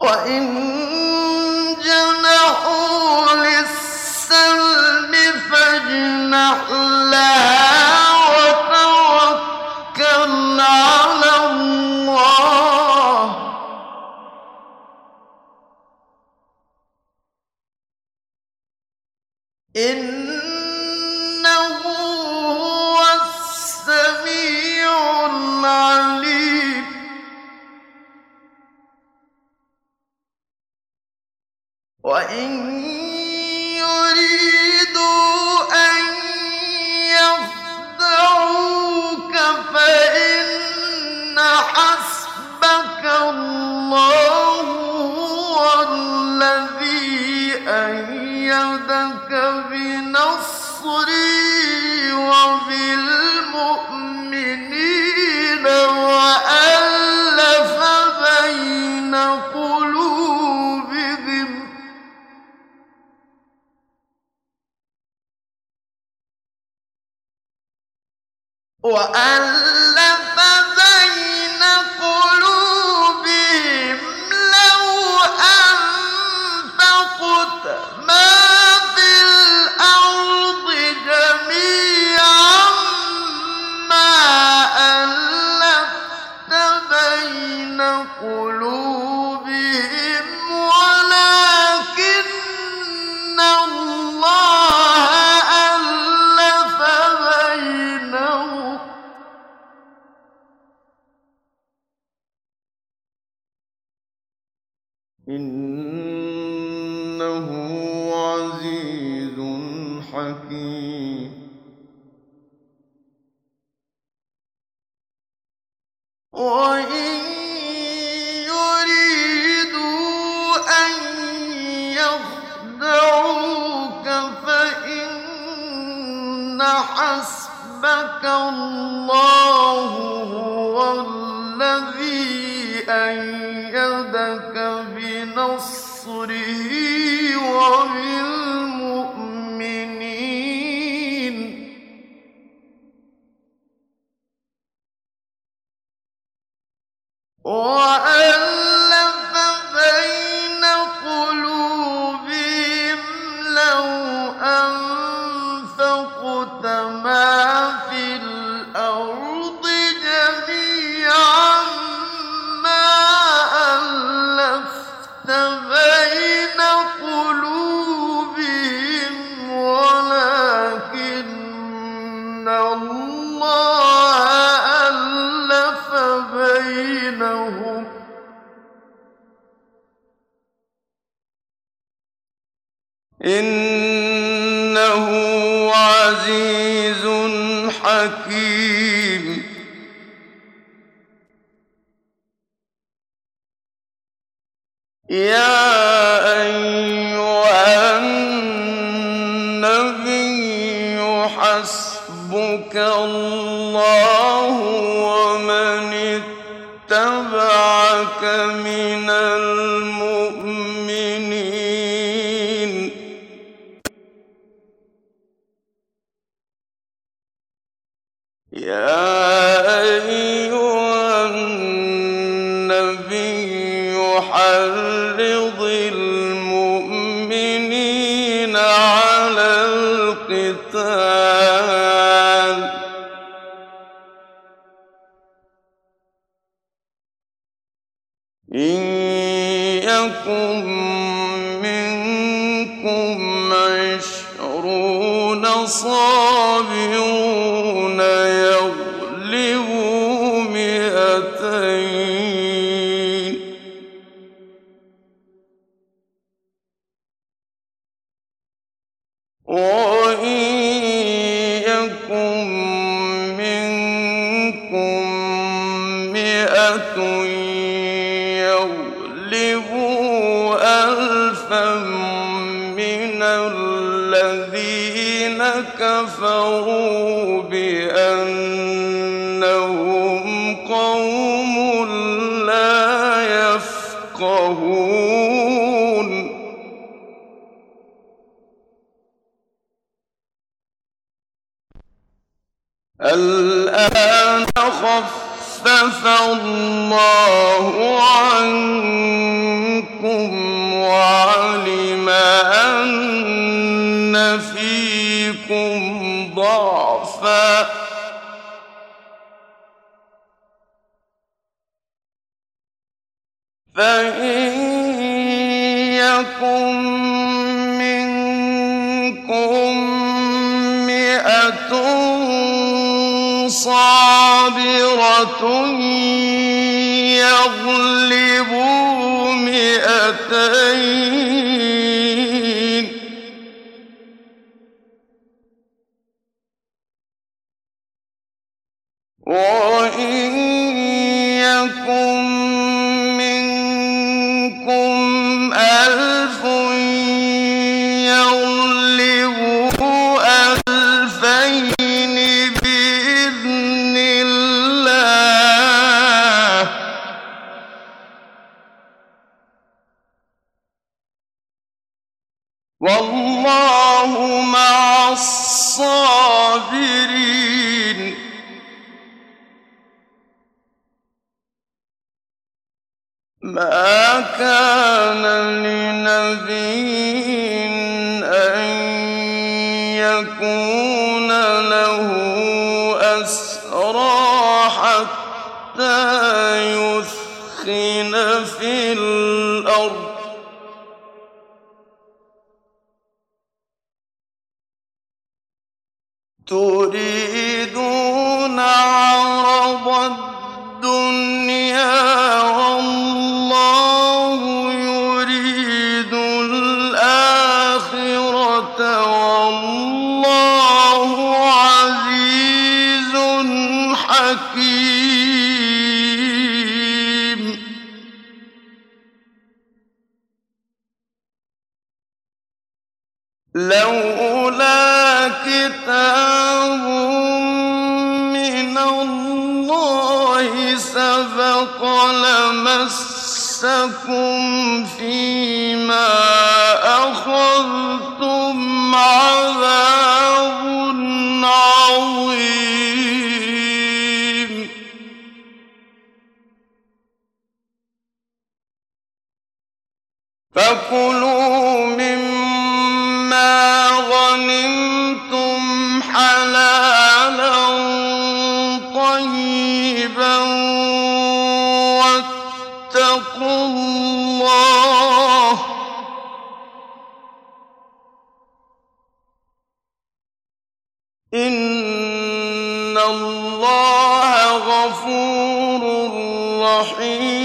وإن جنحوا للسلم فاجنح وإن وأن حسبك الله هو الذي أيدك بنصره وبنصره Oh, إنه عزيز حكيم. يا أيها النبي حسبك الله ومن اتبعك من على القتال. إن يكن منكم عشرون وإن يكن منكم مئة ألفا من الذين كفروا الآن خفف الله عنكم وعلم أن فيكم ضعفا. فإن يكن منكم مئة صَابِرَةٌ يَغْلِبُوا مِائَتَيْنِ ۚ مَا كَانَ لِنَبِيٍّ اللَّهِ سَبَقَ لَمَسَّكُمْ فِيمَا أَخَذْتُمْ عَذَابٌ عَظِيمٌ. فَكُلُوا مِمَّا غَنِمْتُمْ حَلَالًا طَيِّبًا. اللَّهَ ۚ إِنَّ اللَّهَ غَفُورٌ رَّحِيمٌ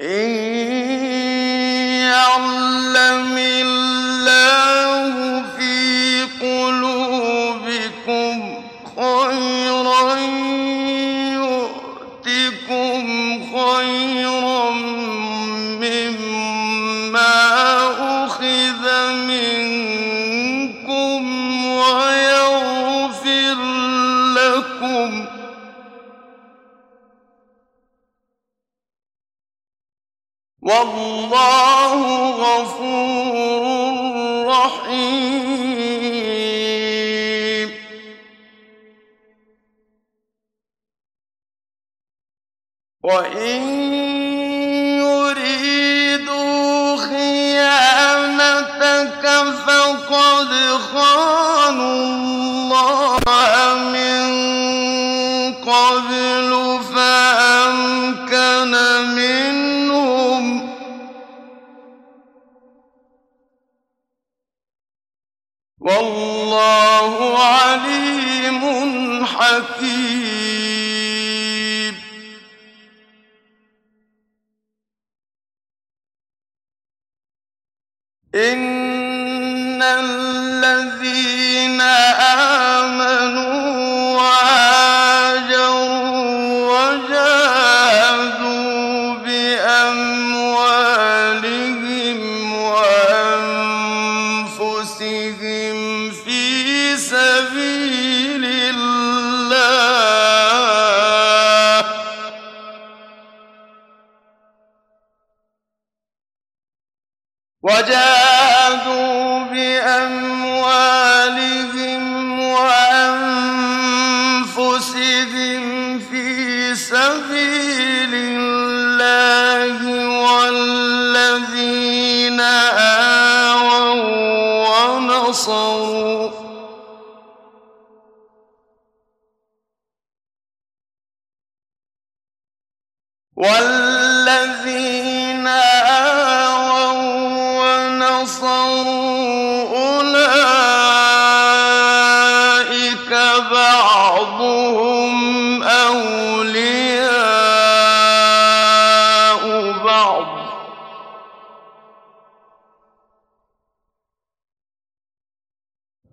إِن وَاللَّهُ غَفُورٌ رَّحِيمٌ. وَإِن يُرِيدُوا خِيَانَتَكَ فَقَدْ خَانُوا اللَّهَ مِن قَبْلُ فَأَمْكَنَ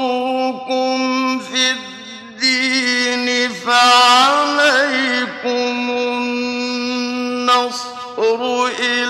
استنصروكم في الدين فعليكم النصر إلا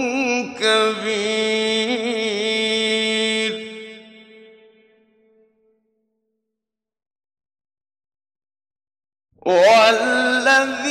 الأرض وفساد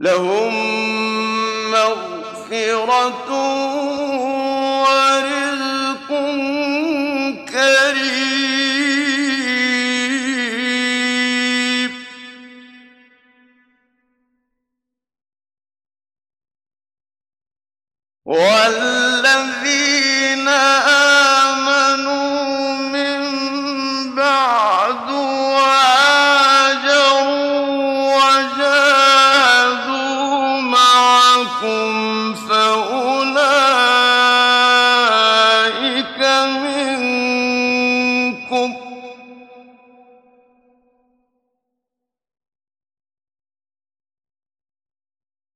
لهم مغفرة